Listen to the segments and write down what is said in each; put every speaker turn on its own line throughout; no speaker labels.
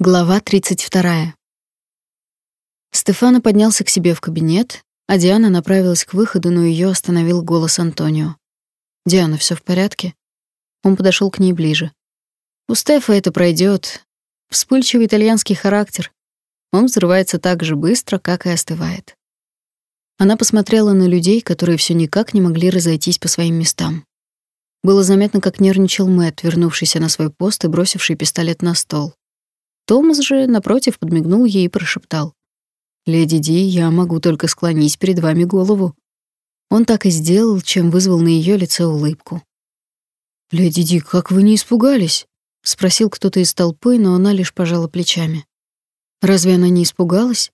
Глава 32. Стефано поднялся к себе в кабинет, а Диана направилась к выходу, но ее остановил голос Антонио. «Диана, все в порядке?» Он подошел к ней ближе. «У Стефа это пройдет. Вспыльчивый итальянский характер. Он взрывается так же быстро, как и остывает». Она посмотрела на людей, которые все никак не могли разойтись по своим местам. Было заметно, как нервничал Мэтт, вернувшийся на свой пост и бросивший пистолет на стол. Томас же, напротив, подмигнул ей и прошептал. «Леди Ди, я могу только склонить перед вами голову». Он так и сделал, чем вызвал на ее лице улыбку. «Леди Ди, как вы не испугались?» — спросил кто-то из толпы, но она лишь пожала плечами. «Разве она не испугалась?»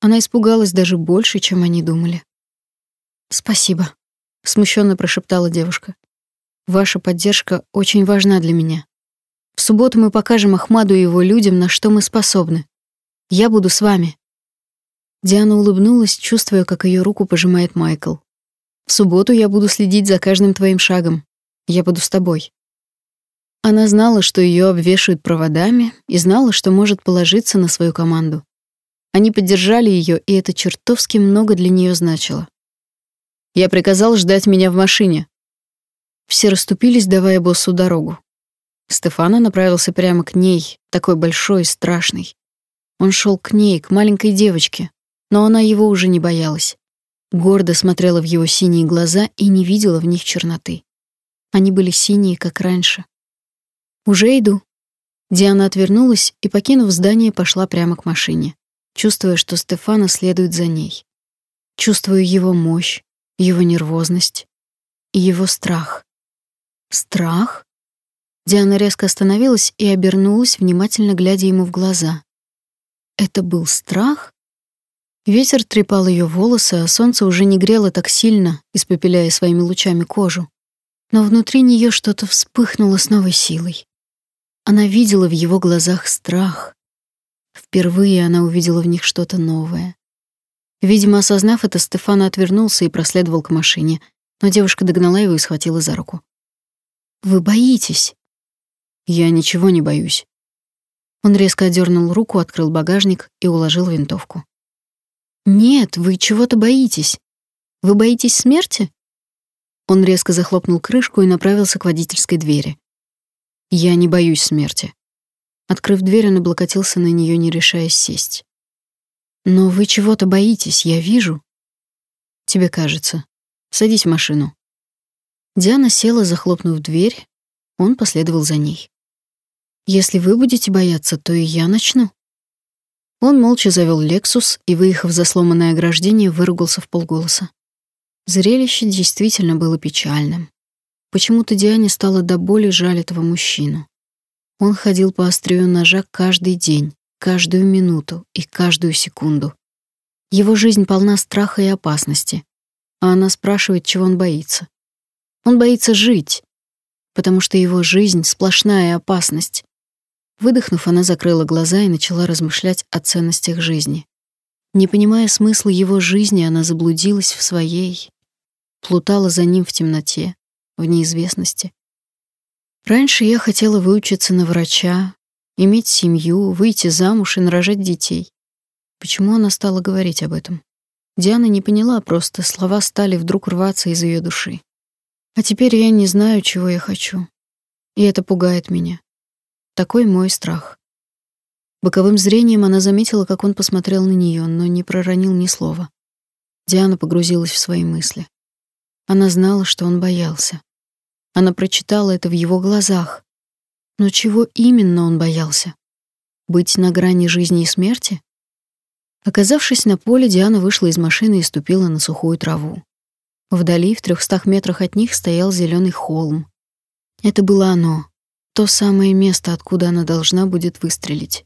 Она испугалась даже больше, чем они думали. «Спасибо», — смущенно прошептала девушка. «Ваша поддержка очень важна для меня. В субботу мы покажем Ахмаду и его людям, на что мы способны. Я буду с вами». Диана улыбнулась, чувствуя, как ее руку пожимает Майкл. «В субботу я буду следить за каждым твоим шагом. Я буду с тобой». Она знала, что ее обвешивают проводами, и знала, что может положиться на свою команду. Они поддержали ее, и это чертовски много для нее значило. Я приказал ждать меня в машине. Все расступились, давая боссу дорогу. Стефана направился прямо к ней, такой большой и страшный. Он шел к ней, к маленькой девочке, но она его уже не боялась. Гордо смотрела в его синие глаза и не видела в них черноты. Они были синие, как раньше. «Уже иду». Диана отвернулась и, покинув здание, пошла прямо к машине, чувствуя, что Стефана следует за ней. Чувствую его мощь, его нервозность и его страх. Страх? Диана резко остановилась и обернулась, внимательно глядя ему в глаза. Это был страх? Ветер трепал ее волосы, а солнце уже не грело так сильно, испепеляя своими лучами кожу. Но внутри нее что-то вспыхнуло с новой силой. Она видела в его глазах страх. Впервые она увидела в них что-то новое. Видимо, осознав это, Стефан отвернулся и проследовал к машине, но девушка догнала его и схватила за руку. «Вы боитесь», я ничего не боюсь. Он резко отдернул руку, открыл багажник и уложил винтовку. Нет, вы чего-то боитесь. Вы боитесь смерти? Он резко захлопнул крышку и направился к водительской двери. Я не боюсь смерти. Открыв дверь, он облокотился на нее, не решаясь сесть. Но вы чего-то боитесь, я вижу. Тебе кажется. Садись в машину. Диана села, захлопнув дверь. Он последовал за ней. Если вы будете бояться, то и я начну. Он молча завел Lexus и, выехав за сломанное ограждение, выругался в полголоса. Зрелище действительно было печальным. Почему-то Диане стало до боли жаль этого мужчину. Он ходил по острию ножа каждый день, каждую минуту и каждую секунду. Его жизнь полна страха и опасности, а она спрашивает, чего он боится. Он боится жить, потому что его жизнь — сплошная опасность. Выдохнув, она закрыла глаза и начала размышлять о ценностях жизни. Не понимая смысла его жизни, она заблудилась в своей, плутала за ним в темноте, в неизвестности. Раньше я хотела выучиться на врача, иметь семью, выйти замуж и нарожать детей. Почему она стала говорить об этом? Диана не поняла, просто слова стали вдруг рваться из ее души. А теперь я не знаю, чего я хочу. И это пугает меня. Такой мой страх. Боковым зрением она заметила, как он посмотрел на нее, но не проронил ни слова. Диана погрузилась в свои мысли. Она знала, что он боялся. Она прочитала это в его глазах. Но чего именно он боялся? Быть на грани жизни и смерти? Оказавшись на поле, Диана вышла из машины и ступила на сухую траву. Вдали, в трехстах метрах от них, стоял зеленый холм. Это было оно, то самое место, откуда она должна будет выстрелить.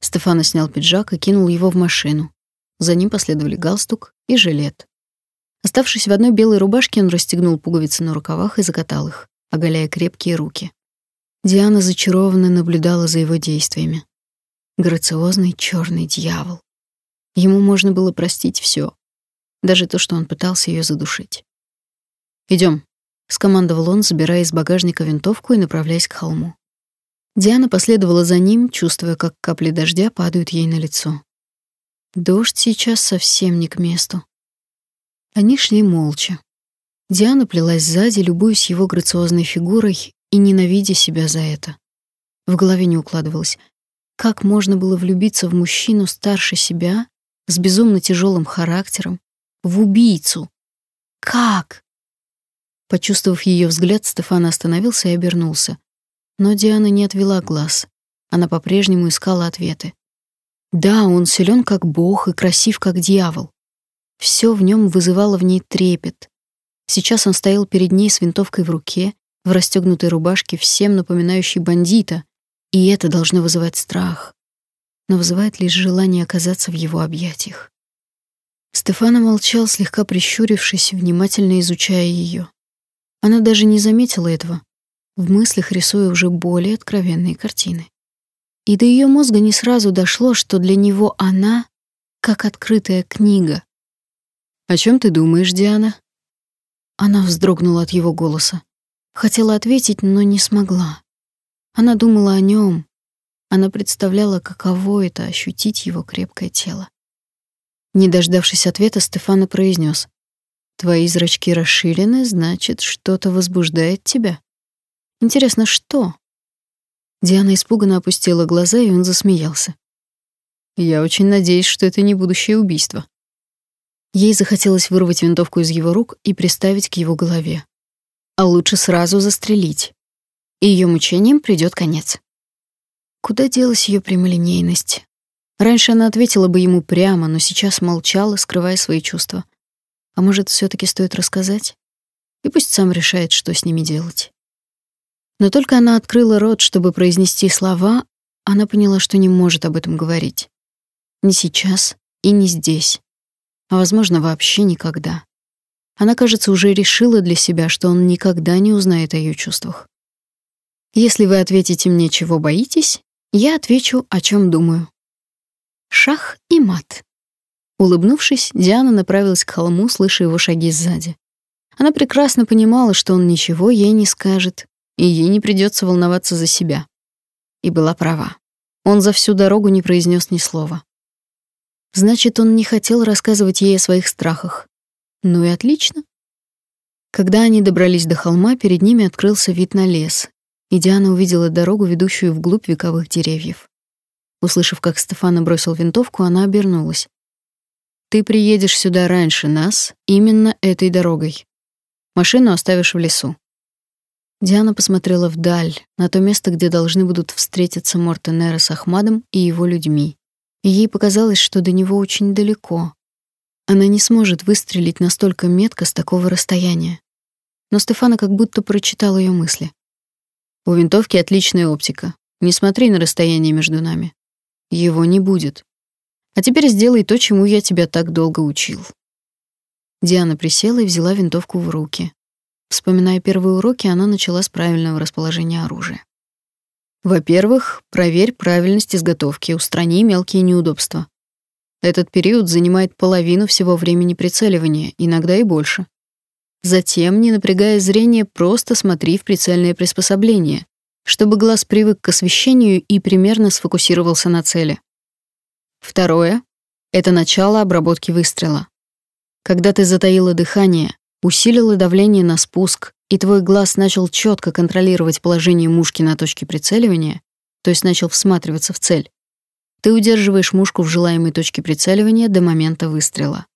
Стефано снял пиджак и кинул его в машину. За ним последовали галстук и жилет. Оставшись в одной белой рубашке, он расстегнул пуговицы на рукавах и закатал их, оголяя крепкие руки. Диана зачарованно наблюдала за его действиями. Грациозный черный дьявол. Ему можно было простить все, даже то, что он пытался ее задушить. Идем, скомандовал он, забирая из багажника винтовку и направляясь к холму. Диана последовала за ним, чувствуя, как капли дождя падают ей на лицо. Дождь сейчас совсем не к месту. Они шли молча. Диана плелась сзади, любуясь его грациозной фигурой и ненавидя себя за это. В голове не укладывалось, как можно было влюбиться в мужчину старше себя, с безумно тяжелым характером, в убийцу. Как? Почувствовав ее взгляд, Стефан остановился и обернулся. Но Диана не отвела глаз. Она по-прежнему искала ответы. Да, он силен как бог и красив как дьявол. Все в нем вызывало в ней трепет. Сейчас он стоял перед ней с винтовкой в руке, в расстегнутой рубашке, всем напоминающей бандита, и это должно вызывать страх. Но вызывает лишь желание оказаться в его объятиях. Стефана молчал, слегка прищурившись, внимательно изучая ее. Она даже не заметила этого, в мыслях рисуя уже более откровенные картины. И до ее мозга не сразу дошло, что для него она как открытая книга. «О чем ты думаешь, Диана?» Она вздрогнула от его голоса. Хотела ответить, но не смогла. Она думала о нем. Она представляла, каково это — ощутить его крепкое тело. Не дождавшись ответа, Стефана произнес: Твои зрачки расширены, значит, что-то возбуждает тебя. Интересно, что? Диана испуганно опустила глаза, и он засмеялся. Я очень надеюсь, что это не будущее убийство. Ей захотелось вырвать винтовку из его рук и приставить к его голове. А лучше сразу застрелить. И ее мучениям придет конец. Куда делась ее прямолинейность? Раньше она ответила бы ему прямо, но сейчас молчала, скрывая свои чувства. А может, все таки стоит рассказать? И пусть сам решает, что с ними делать. Но только она открыла рот, чтобы произнести слова, она поняла, что не может об этом говорить. Не сейчас и не здесь. А, возможно, вообще никогда. Она, кажется, уже решила для себя, что он никогда не узнает о ее чувствах. Если вы ответите мне, чего боитесь, я отвечу, о чем думаю. Шах и мат. Улыбнувшись, Диана направилась к холму, слыша его шаги сзади. Она прекрасно понимала, что он ничего ей не скажет, и ей не придется волноваться за себя. И была права. Он за всю дорогу не произнес ни слова. Значит, он не хотел рассказывать ей о своих страхах. Ну и отлично. Когда они добрались до холма, перед ними открылся вид на лес, и Диана увидела дорогу, ведущую вглубь вековых деревьев. Услышав, как Стефана бросил винтовку, она обернулась. Ты приедешь сюда раньше нас именно этой дорогой. Машину оставишь в лесу. Диана посмотрела вдаль, на то место, где должны будут встретиться Мортенера с Ахмадом и его людьми. И ей показалось, что до него очень далеко. Она не сможет выстрелить настолько метко с такого расстояния. Но Стефана как будто прочитал ее мысли. У винтовки отличная оптика. Не смотри на расстояние между нами. Его не будет. А теперь сделай то, чему я тебя так долго учил. Диана присела и взяла винтовку в руки. Вспоминая первые уроки, она начала с правильного расположения оружия. Во-первых, проверь правильность изготовки, устрани мелкие неудобства. Этот период занимает половину всего времени прицеливания, иногда и больше. Затем, не напрягая зрение, просто смотри в прицельное приспособление, чтобы глаз привык к освещению и примерно сфокусировался на цели. Второе — это начало обработки выстрела. Когда ты затаила дыхание, усилила давление на спуск, и твой глаз начал четко контролировать положение мушки на точке прицеливания, то есть начал всматриваться в цель, ты удерживаешь мушку в желаемой точке прицеливания до момента выстрела.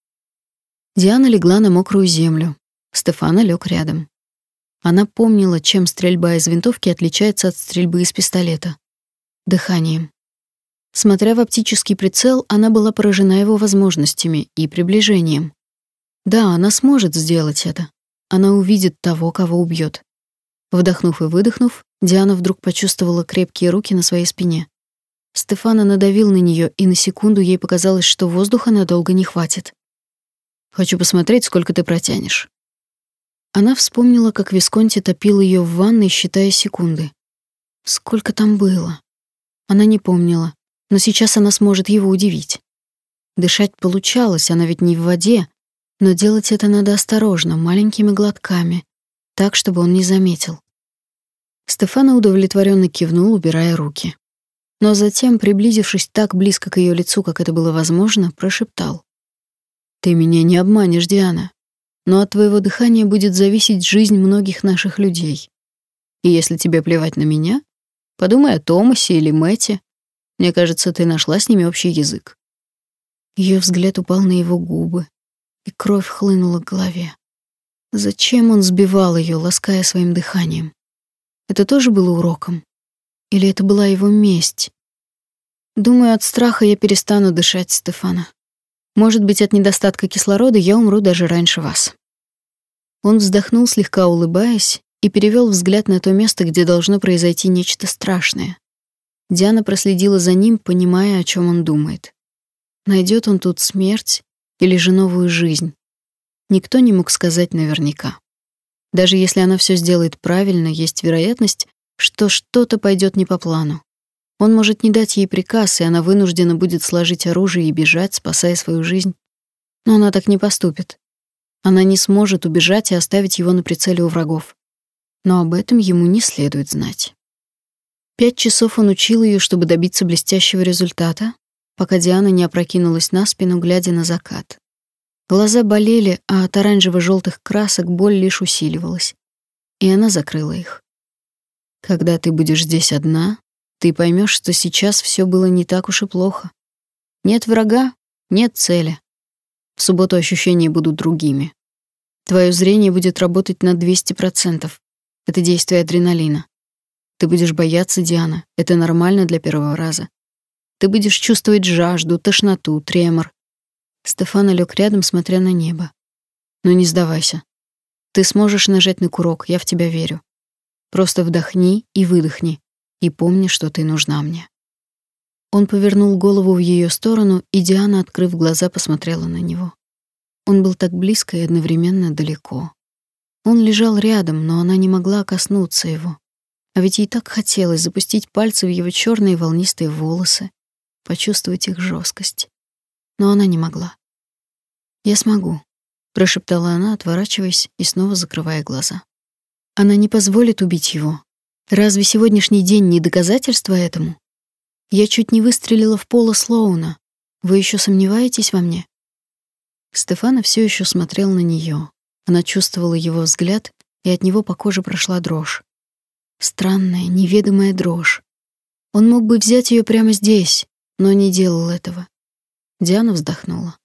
Диана легла на мокрую землю. Стефана лег рядом. Она помнила, чем стрельба из винтовки отличается от стрельбы из пистолета. Дыханием. Смотря в оптический прицел, она была поражена его возможностями и приближением. Да, она сможет сделать это. Она увидит того, кого убьет. Вдохнув и выдохнув, Диана вдруг почувствовала крепкие руки на своей спине. Стефана надавил на нее, и на секунду ей показалось, что воздуха надолго не хватит. «Хочу посмотреть, сколько ты протянешь». Она вспомнила, как Висконти топил ее в ванной, считая секунды. Сколько там было? Она не помнила но сейчас она сможет его удивить. Дышать получалось, она ведь не в воде, но делать это надо осторожно, маленькими глотками, так, чтобы он не заметил. Стефана удовлетворенно кивнул, убирая руки. Но затем, приблизившись так близко к ее лицу, как это было возможно, прошептал. «Ты меня не обманешь, Диана, но от твоего дыхания будет зависеть жизнь многих наших людей. И если тебе плевать на меня, подумай о Томасе или Мэте. Мне кажется, ты нашла с ними общий язык». Ее взгляд упал на его губы, и кровь хлынула к голове. Зачем он сбивал ее, лаская своим дыханием? Это тоже было уроком? Или это была его месть? Думаю, от страха я перестану дышать, Стефана. Может быть, от недостатка кислорода я умру даже раньше вас. Он вздохнул, слегка улыбаясь, и перевел взгляд на то место, где должно произойти нечто страшное. Диана проследила за ним, понимая, о чем он думает. Найдет он тут смерть или же новую жизнь? Никто не мог сказать наверняка. Даже если она все сделает правильно, есть вероятность, что что-то пойдет не по плану. Он может не дать ей приказ, и она вынуждена будет сложить оружие и бежать, спасая свою жизнь. Но она так не поступит. Она не сможет убежать и оставить его на прицеле у врагов. Но об этом ему не следует знать. Пять часов он учил ее, чтобы добиться блестящего результата, пока Диана не опрокинулась на спину, глядя на закат. Глаза болели, а от оранжево желтых красок боль лишь усиливалась. И она закрыла их. Когда ты будешь здесь одна, ты поймешь, что сейчас все было не так уж и плохо. Нет врага, нет цели. В субботу ощущения будут другими. Твое зрение будет работать на 200%. Это действие адреналина. Ты будешь бояться Диана. Это нормально для первого раза. Ты будешь чувствовать жажду, тошноту, тремор. Стефана лег рядом, смотря на небо. Но не сдавайся. Ты сможешь нажать на курок, я в тебя верю. Просто вдохни и выдохни, и помни, что ты нужна мне. Он повернул голову в ее сторону, и Диана, открыв глаза, посмотрела на него. Он был так близко и одновременно далеко. Он лежал рядом, но она не могла коснуться его. А ведь ей так хотелось запустить пальцы в его черные волнистые волосы, почувствовать их жесткость но она не могла. «Я смогу», — прошептала она, отворачиваясь и снова закрывая глаза. Она не позволит убить его. Разве сегодняшний день не доказательство этому? Я чуть не выстрелила в Пола Слоуна. Вы еще сомневаетесь во мне? Стефана все еще смотрел на нее. Она чувствовала его взгляд, и от него по коже прошла дрожь. Странная, неведомая дрожь. Он мог бы взять ее прямо здесь, но не делал этого. Диана вздохнула.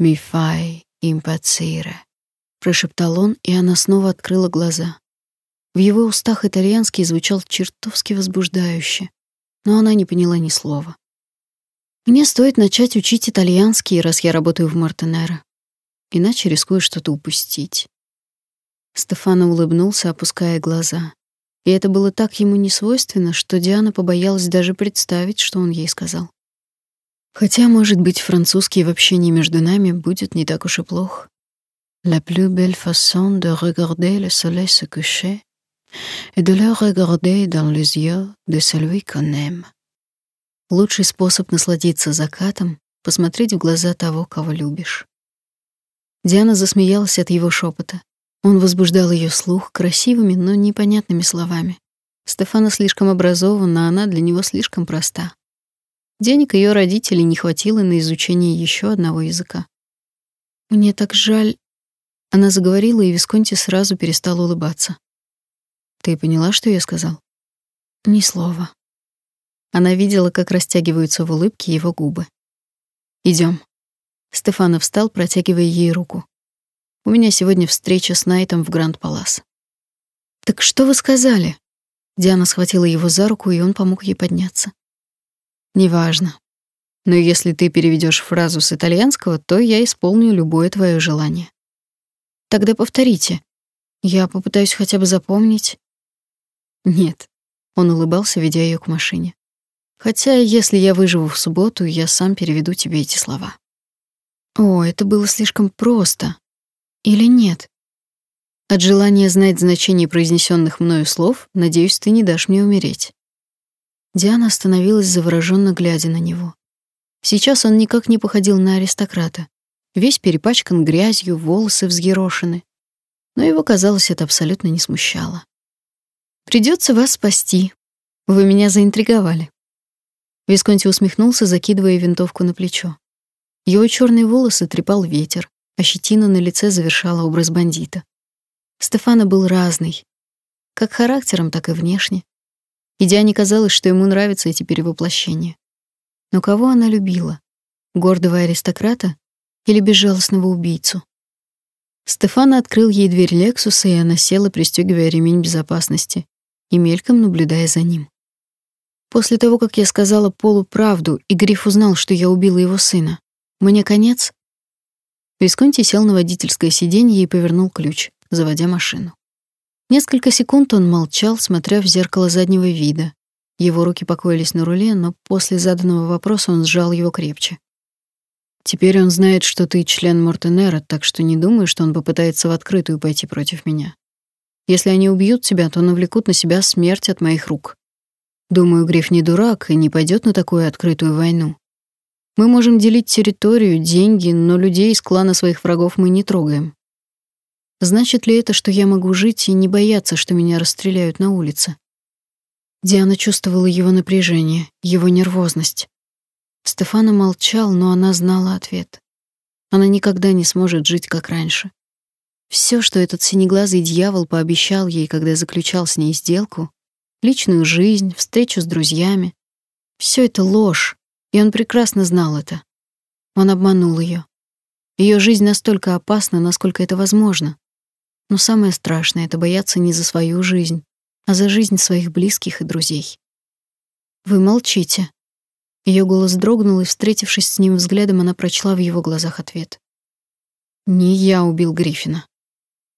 «Mi fai impazzire», — прошептал он, и она снова открыла глаза. В его устах итальянский звучал чертовски возбуждающе, но она не поняла ни слова. «Мне стоит начать учить итальянский, раз я работаю в Мартенеро. Иначе рискую что-то упустить». Стефано улыбнулся, опуская глаза. И это было так ему несвойственно, что Диана побоялась даже представить, что он ей сказал. Хотя, может быть, французский в общении между нами будет не так уж и плох. La plus belle façon de regarder le soleil se coucher est de le regarder dans les yeux de celui qu'on aime. Лучший способ насладиться закатом — посмотреть в глаза того, кого любишь. Диана засмеялась от его шепота. Он возбуждал ее слух красивыми, но непонятными словами. Стефана слишком образован, а она для него слишком проста. Денег ее родителей не хватило на изучение еще одного языка. Мне так жаль. Она заговорила, и Висконти сразу перестал улыбаться. Ты поняла, что я сказал? Ни слова. Она видела, как растягиваются в улыбке его губы. Идем. Стефана встал, протягивая ей руку. У меня сегодня встреча с Найтом в Гранд Палас. Так что вы сказали? Диана схватила его за руку, и он помог ей подняться. Неважно. Но если ты переведешь фразу с итальянского, то я исполню любое твое желание. Тогда повторите. Я попытаюсь хотя бы запомнить. Нет. Он улыбался, ведя ее к машине. Хотя, если я выживу в субботу, я сам переведу тебе эти слова. О, это было слишком просто. Или нет? От желания знать значение произнесенных мною слов, надеюсь, ты не дашь мне умереть. Диана остановилась, завороженно глядя на него. Сейчас он никак не походил на аристократа. Весь перепачкан грязью, волосы взъерошены. Но его, казалось, это абсолютно не смущало. Придется вас спасти. Вы меня заинтриговали. Висконти усмехнулся, закидывая винтовку на плечо. Его черные волосы трепал ветер, а щетина на лице завершала образ бандита. Стефана был разный, как характером, так и внешне. И Диане казалось, что ему нравятся эти перевоплощения. Но кого она любила? Гордого аристократа или безжалостного убийцу? Стефана открыл ей дверь Лексуса, и она села, пристегивая ремень безопасности и мельком наблюдая за ним. После того, как я сказала Полу правду, и Гриф узнал, что я убила его сына, мне конец. Висконти сел на водительское сиденье и повернул ключ, заводя машину. Несколько секунд он молчал, смотря в зеркало заднего вида. Его руки покоились на руле, но после заданного вопроса он сжал его крепче. Теперь он знает, что ты член Мортенера, так что не думаю, что он попытается в открытую пойти против меня. Если они убьют тебя, то навлекут на себя смерть от моих рук. Думаю, Гриф не дурак и не пойдет на такую открытую войну. Мы можем делить территорию, деньги, но людей из клана своих врагов мы не трогаем. Значит ли это, что я могу жить и не бояться, что меня расстреляют на улице? Диана чувствовала его напряжение, его нервозность. Стефана молчал, но она знала ответ. Она никогда не сможет жить как раньше. Все, что этот синеглазый дьявол пообещал ей, когда заключал с ней сделку, личную жизнь, встречу с друзьями. Все это ложь, и он прекрасно знал это. Он обманул ее. Ее жизнь настолько опасна, насколько это возможно. Но самое страшное — это бояться не за свою жизнь, а за жизнь своих близких и друзей. «Вы молчите». Ее голос дрогнул, и, встретившись с ним взглядом, она прочла в его глазах ответ. «Не я убил Гриффина».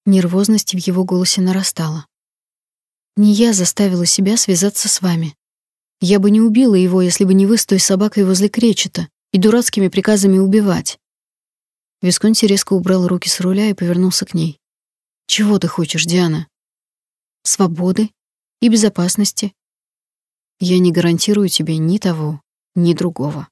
Нервозность в его голосе нарастала. Не я заставила себя связаться с вами. Я бы не убила его, если бы не вы с той собакой возле кречета и дурацкими приказами убивать. Висконти резко убрал руки с руля и повернулся к ней. Чего ты хочешь, Диана? Свободы и безопасности. Я не гарантирую тебе ни того, ни другого.